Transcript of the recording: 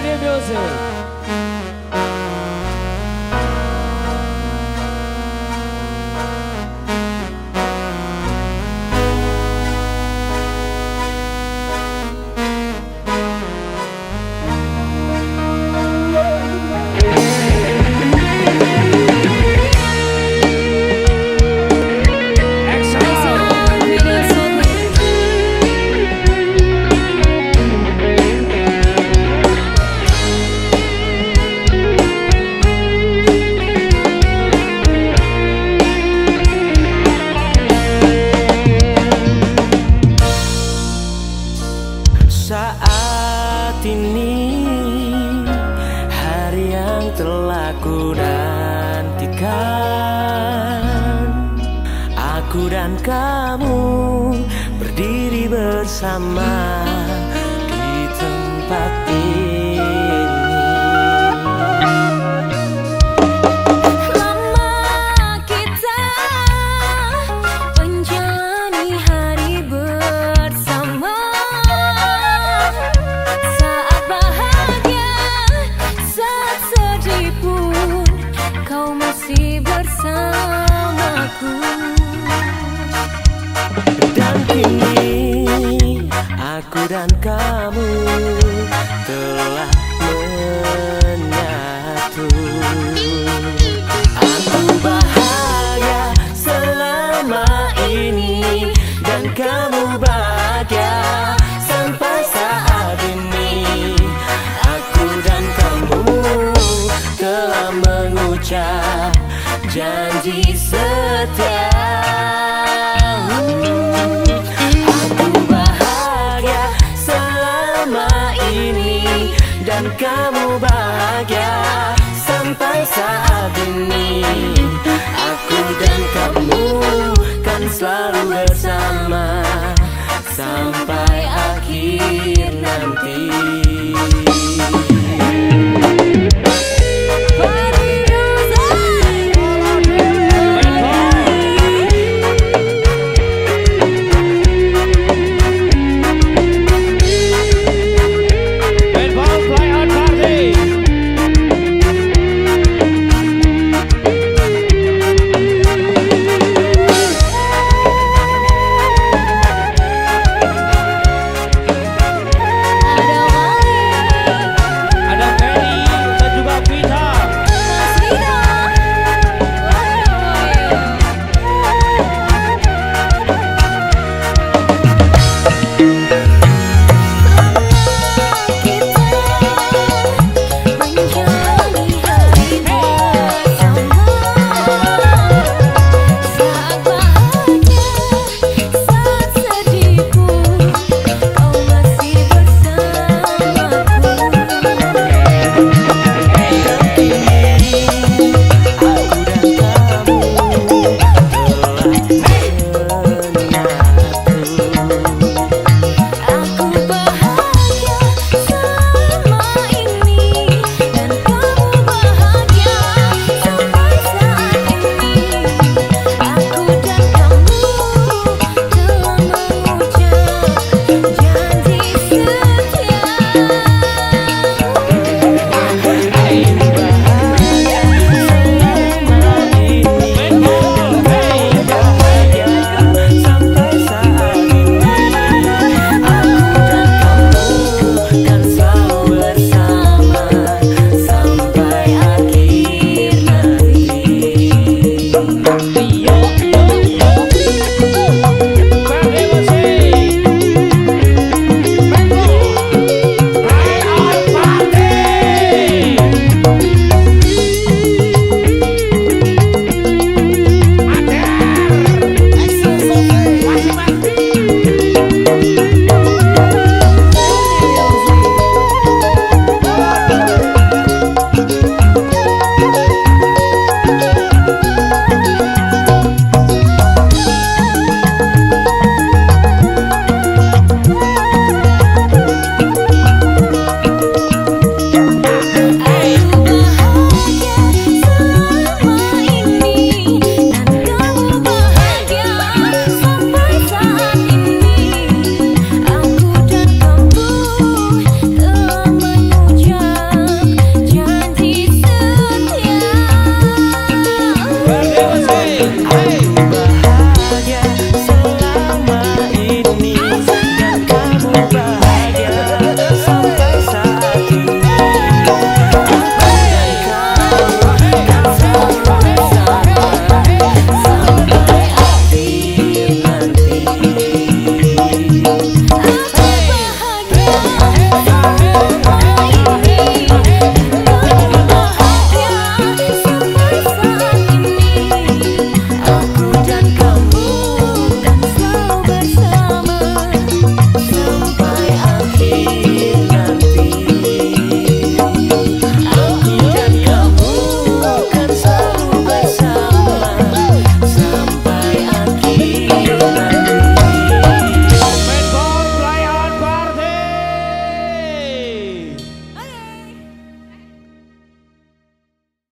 ali, meu Deus. Telah nantikan Aku dan kamu Berdiri bersama Di tempat ini aku dan kamu telah menyatu. Aku bahagia selama ini dan kamu bahagia sampai saat ini. Aku dan kamu telah mengucap janji setia dan kamu bahagia Sampai saat ini. Aku dan kamu kan selalu bersama Sampai akhir nanti. Hey, hey, hey.